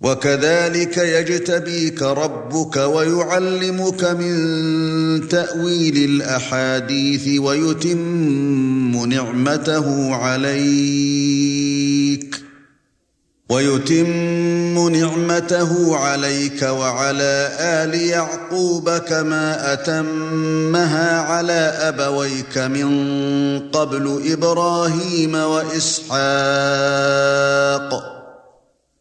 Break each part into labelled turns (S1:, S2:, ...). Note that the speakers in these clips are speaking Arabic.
S1: وَكَذَلِكَ يَجْتَبِيكَ رَبُّكَ وَيُعَلِّمُكَ مِن تَأْوِيلِ الْأَحَادِيثِ وَيُتِمُّ نِعْمَتَهُ عَلَيْكَ وَيُتِمُّ نِعْمَتَهُ عَلَيْكَ وَعَلَى آلِ يَعْقُوبَ كَمَا أَتَمَّهَا عَلَى أَبَوَيْكَ مِن قَبْلُ إِبْرَاهِيمَ وَإِسْحَاقَ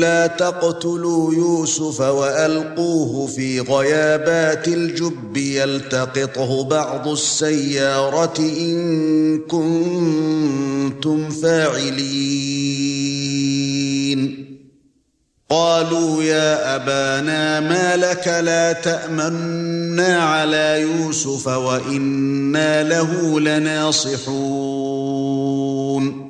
S1: لا تقتلوا يوسف والقوه في غيابات الجب يلتقطه بعض السياره ان كنتم فاعلين قالوا يا ابانا ما لك لا تامنا على يوسف وانا له لناصحون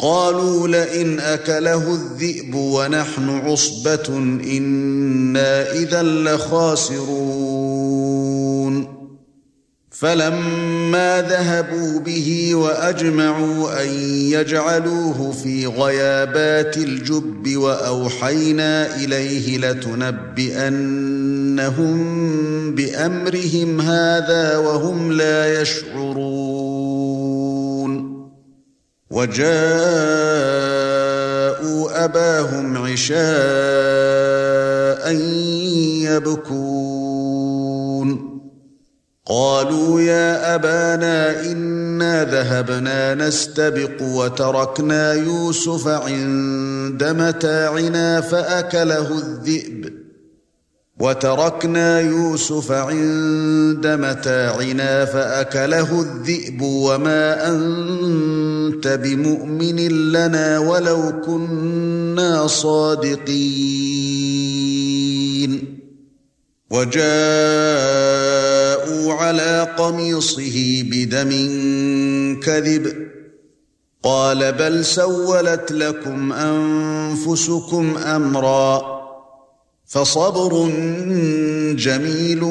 S1: قالوا لئن اكله الذئب ونحن عصبه انا اذا لخاسرون فلما ذهبوا به واجمعوا ان يجعلوه في غيابات الجب واوحينا اليه لتنبئنهم بامرهم هذا وهم لا يشعرون وَجَاءُوا أَبَاهُمْ عِشَاءً يَبْكُونَ قَالُوا يَا أَبَانَا إِنَّا ذَهَبْنَا نَسْتَبِقُ وَتَرَكْنَا يُوسُفَ عِندَ مَتَاعِنَا فَأَكَلَهُ الذِّئْبُ وَتَرَكْنَا يُوسُفَ عِندَ مَتَاعِنَا فَأَكَلَهُ الذِّئْبُ وَمَا أَنتَ بِمُؤْمِنٍ لَّنَا وَلَوْ كُنَّا صَادِقِينَ وَجَاءُوا عَلَى قَمِيصِهِ بِدَمٍ كَذِبٍ قَالَ بَلْ سَوَّلَتْ لَكُمْ أَنفُسُكُمْ أَمْرًا فصبر جميل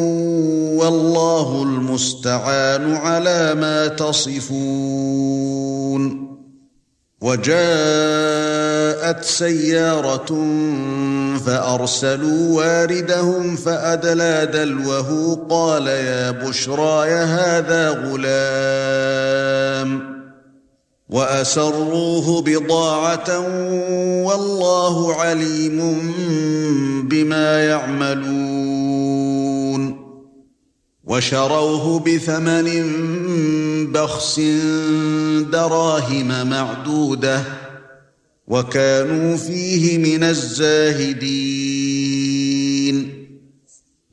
S1: والله المستعان على ما تصفون وجاءت سياره فارسلوا واردهم فادلى دلوه قال يا بشرى هذا غلام وَأَسَرُّوهُ بِضَاعَةً وَاللَّهُ عَلِيمٌ بِمَا يَعْمَلُونَ وَشَرَوْهُ بِثَمَنٍ بَخْسٍ دَرَاهِمَ مَعْدُودَةٍ وَكَانُوا فِيهِ مِنَ الزَّاهِدِينَ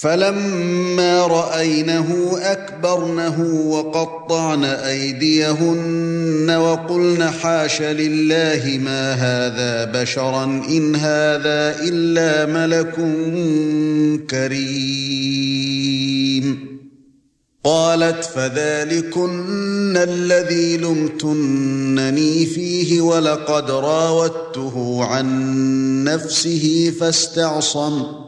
S1: فَلَمَّا رَأَيْنَهُ أَكْبَرْنَهُ وَقَطَّعْنَ أَيْدِيَهُنَّ وَقُلْنَ حَاشَ لِلَّهِ مَا هَذَا بَشَرًا إِنْ هَذَا إِلَّا مَلَكٌ كَرِيمٌ قَالَتْ فَذَلِكُنَّ الَّذِي لُمْتُنَّنِي فِيهِ وَلَقَدْ رَاوَدتُّهُ عَن نَّفْسِهِ فَاسْتَعْصَمَ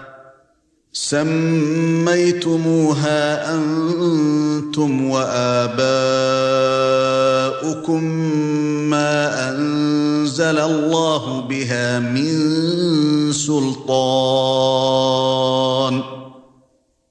S1: سميتموها انتم واباؤكم ما انزل الله بها من سلطان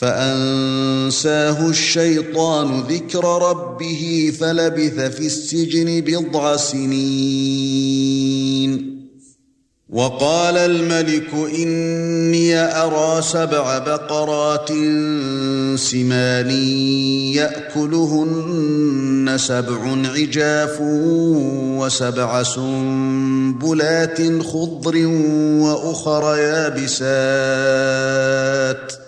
S1: فانساه الشيطان ذكر ربه فلبث في السجن بضع سنين وقال الملك اني ارى سبع بقرات سمان ياكلهن سبع عجاف وسبع سنبلات خضر واخر يابسات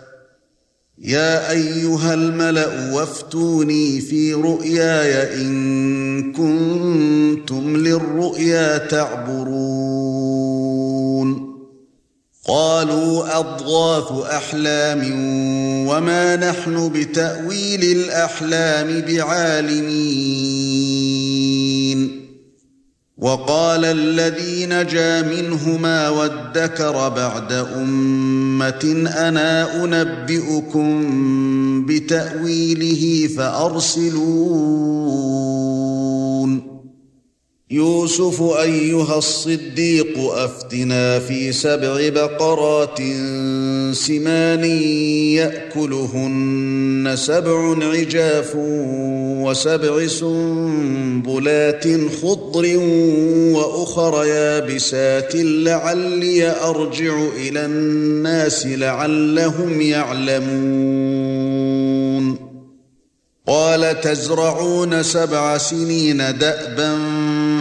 S1: يا ايها الملا وافتوني في رؤياي ان كنتم للرؤيا تعبرون قالوا اضغاث احلام وما نحن بتاويل الاحلام بعالمين وَقَالَ الَّذِي نَجَا مِنْهُمَا وَادَّكَرَ بَعْدَ أُمَّةٍ أَنَا أُنَبِّئُكُم بِتَأْوِيلِهِ فَأَرْسِلُونِ يوسف ايها الصديق افتنا في سبع بقرات سمان ياكلهن سبع عجاف وسبع سنبلات خضر واخر يابسات لعلي ارجع الى الناس لعلهم يعلمون قال تزرعون سبع سنين دابا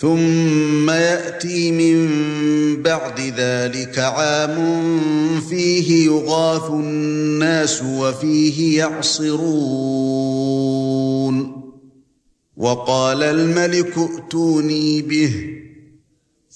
S1: ثُمَّ يَأْتِي مِن بَعْدِ ذَلِكَ عَامٌ فِيهِ يُغَاثُ النَّاسُ وَفِيهِ يَعْصِرُونَ وَقَالَ الْمَلِكُ ائْتُونِي بِهِ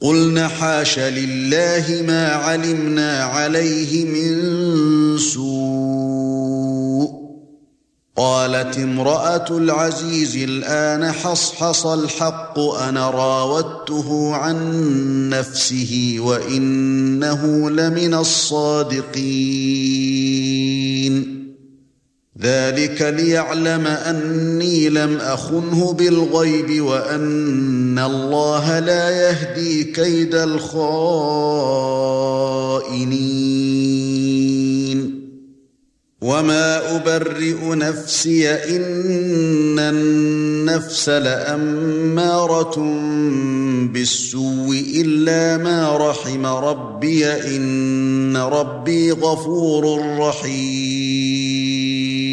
S1: قُلْنَا حَاشَ لِلَّهِ مَا عَلِمْنَا عَلَيْهِ مِنْ سُوءٍ قَالَتِ امْرَأَةُ الْعَزِيزِ الْآنَ حَصْحَصَ الْحَقُّ أَنَا رَاوَدتُّهُ عَنْ نَفْسِهِ وَإِنَّهُ لَمِنَ الصَّادِقِينَ ذلك ليعلم اني لم اخنه بالغيب وان الله لا يهدي كيد الخائنين وما ابرئ نفسي ان النفس لاماره بالسوء الا ما رحم ربي ان ربي غفور رحيم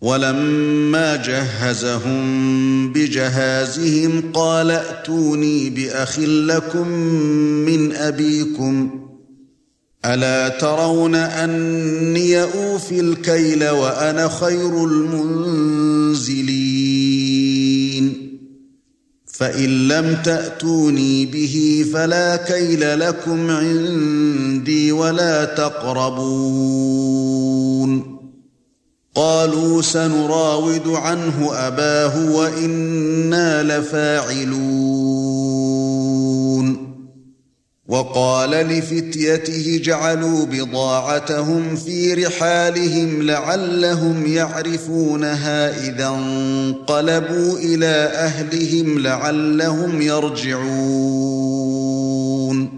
S1: وَلَمَّا جَهَّزَهُم بِجَهَازِهِمْ قَالَ ائْتُونِي بِأَخٍ لَّكُم مِّنْ أَبِيكُمْ أَلَا تَرَوْنَ أَنِّي أُوفِي الْكَيْلَ وَأَنَا خَيْرُ الْمُنزِلِينَ فَإِن لَّمْ تَأْتُونِي بِهِ فَلَا كَيْلَ لَكُمْ عِندِي وَلَا تَقْرَبُونِ قالوا سنراود عنه أباه وإنا لفاعلون وقال لفتيته جعلوا بضاعتهم في رحالهم لعلهم يعرفونها إذا انقلبوا إلى أهلهم لعلهم يرجعون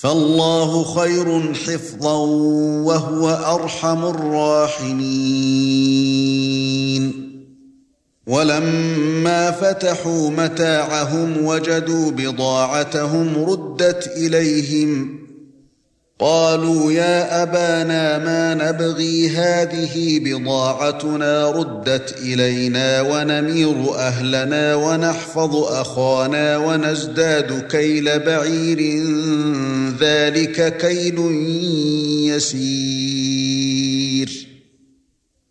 S1: فالله خير حفظا وهو ارحم الراحمين ولما فتحوا متاعهم وجدوا بضاعتهم ردت اليهم قالوا يا ابانا ما نبغي هذه بضاعتنا ردت الينا ونمير اهلنا ونحفظ اخانا ونزداد كيل بعير ذلك كيل يسير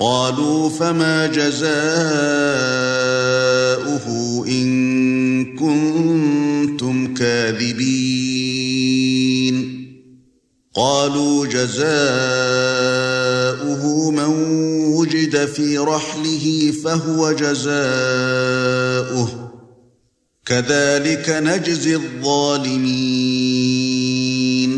S1: قالوا فما جزاؤه ان كنتم كاذبين قالوا جزاؤه من وجد في رحله فهو جزاؤه كذلك نجزي الظالمين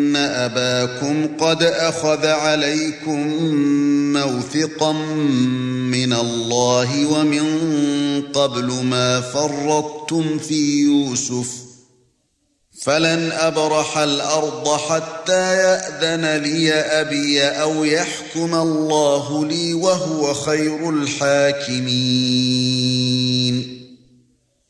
S1: إِنَّ أَبَاكُمْ قَدْ أَخَذَ عَلَيْكُمْ مَوْثِقًا مِنَ اللَّهِ وَمِنْ قَبْلُ مَا فَرَّطْتُمْ فِي يُوسُفَ فَلَنْ أَبْرَحَ الْأَرْضَ حَتَّى يَأْذَنَ لِي أَبِي أَوْ يَحْكُمَ اللَّهُ لِي وَهُوَ خَيْرُ الْحَاكِمِينَ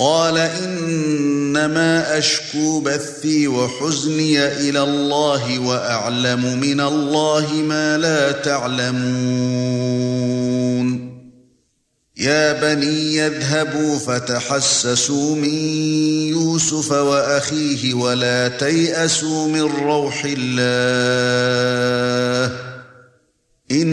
S1: قال انما اشكو بثي وحزني الى الله واعلم من الله ما لا تعلمون يا بني اذهبوا فتحسسوا من يوسف واخيه ولا تياسوا من روح الله إن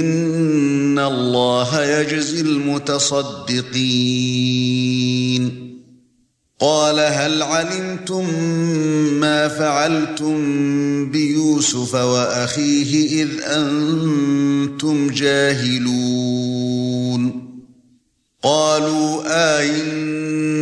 S1: إِنَّ اللَّهَ يَجْزِي الْمُتَصَدِّقِينَ قَالَ هَلْ عَلِمْتُم مَّا فَعَلْتُم بِيُوسُفَ وَأَخِيهِ إِذْ أَنتُمْ جَاهِلُونَ قَالُوا آئنا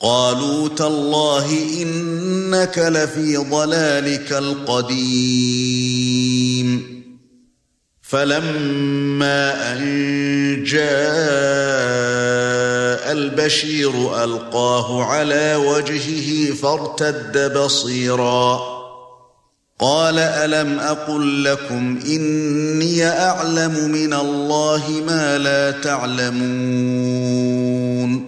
S1: قالوا تالله انك لفي ضلالك القديم فلما ان جاء البشير القاه على وجهه فارتد بصيرا قال الم اقل لكم اني اعلم من الله ما لا تعلمون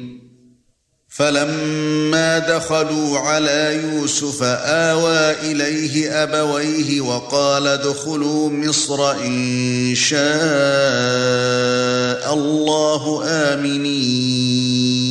S1: فَلَمَّا دَخَلُوا عَلَى يُوسُفَ آوَى إِلَيْهِ أَبَوَيْهِ وَقَالَ ادْخُلُوا مِصْرَ إِن شَاءَ اللَّهُ آمِنِينَ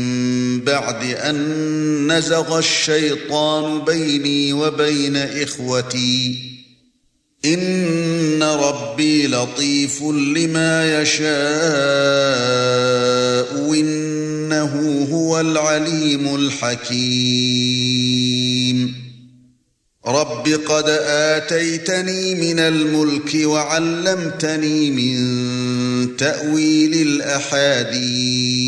S1: بَعْدِ أَن نَّزَغَ الشَّيْطَانُ بَيْنِي وَبَيْنَ إِخْوَتِي إِنَّ رَبِّي لَطِيفٌ لِّمَا يَشَاءُ إِنَّهُ هُوَ الْعَلِيمُ الْحَكِيمُ رَبِّ قَدْ آتَيْتَنِي مِنَ الْمُلْكِ وَعَلَّمْتَنِي مِن تَأْوِيلِ الْأَحَادِيثِ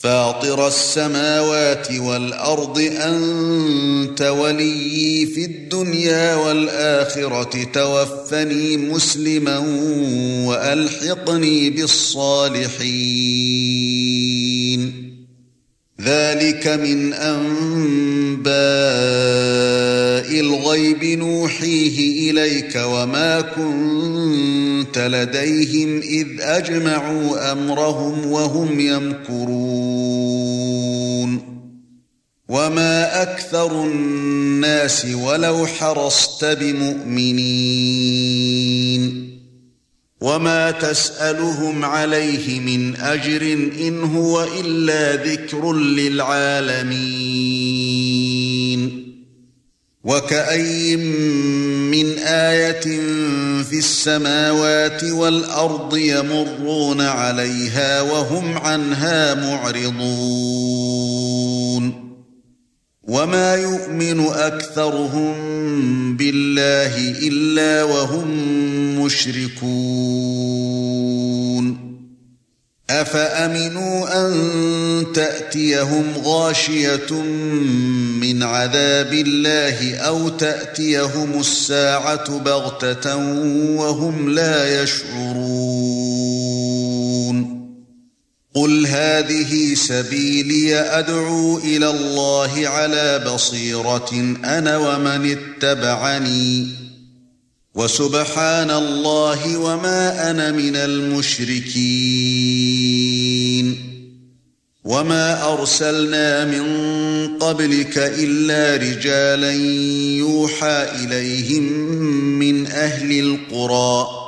S1: فاطر السماوات والأرض أنت وليي في الدنيا والآخرة توفني مسلما وألحقني بالصالحين ذَلِكَ مِنْ أَنْبَاءِ الْغَيْبِ نُوحِيهِ إِلَيْكَ وَمَا كُنْتَ لَدَيْهِمْ إِذْ أَجْمَعُوا أَمْرَهُمْ وَهُمْ يَمْكُرُونَ وَمَا أَكْثَرُ النَّاسِ وَلَوْ حَرَصْتَ بِمُؤْمِنِينَ وما تسالهم عليه من اجر ان هو الا ذكر للعالمين وكأي من ايه في السماوات والارض يمرون عليها وهم عنها معرضون وَمَا يُؤْمِنُ أَكْثَرُهُم بِاللَّهِ إِلَّا وَهُم مُشْرِكُونَ أَفَأَمِنُوا أَن تَأْتِيَهُمْ غَاشِيَةٌ مِنْ عَذَابِ اللَّهِ أَوْ تَأْتِيَهُمُ السَّاعَةُ بَغْتَةً وَهُمْ لَا يَشْعُرُونَ قُلْ هَٰذِهِ سَبِيلِي أَدْعُو إِلَى اللَّهِ عَلَى بَصِيرَةٍ أَنَا وَمَنِ اتَّبَعَنِي وَسُبْحَانَ اللَّهِ وَمَا أَنَا مِنَ الْمُشْرِكِينَ وَمَا أَرْسَلْنَا مِن قَبْلِكَ إِلَّا رِجَالًا يُوحَىٰ إِلَيْهِم مِّنْ أَهْلِ الْقُرَىٰ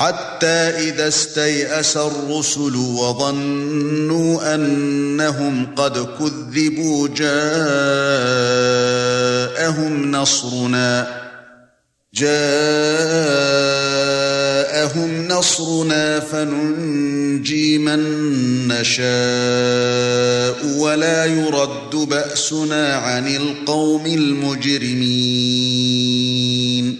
S1: حَتَّى إِذَا اسْتَيْأَسَ الرُّسُلُ وَظَنُّوا أَنَّهُمْ قَدْ كُذِّبُوا جَاءَهُمْ نَصْرُنَا جَاءَهُمْ نَصْرُنَا فَنُنْجِي مَن نَّشَاءُ وَلَا يُرَدُّ بَأْسُنَا عَنِ الْقَوْمِ الْمُجْرِمِينَ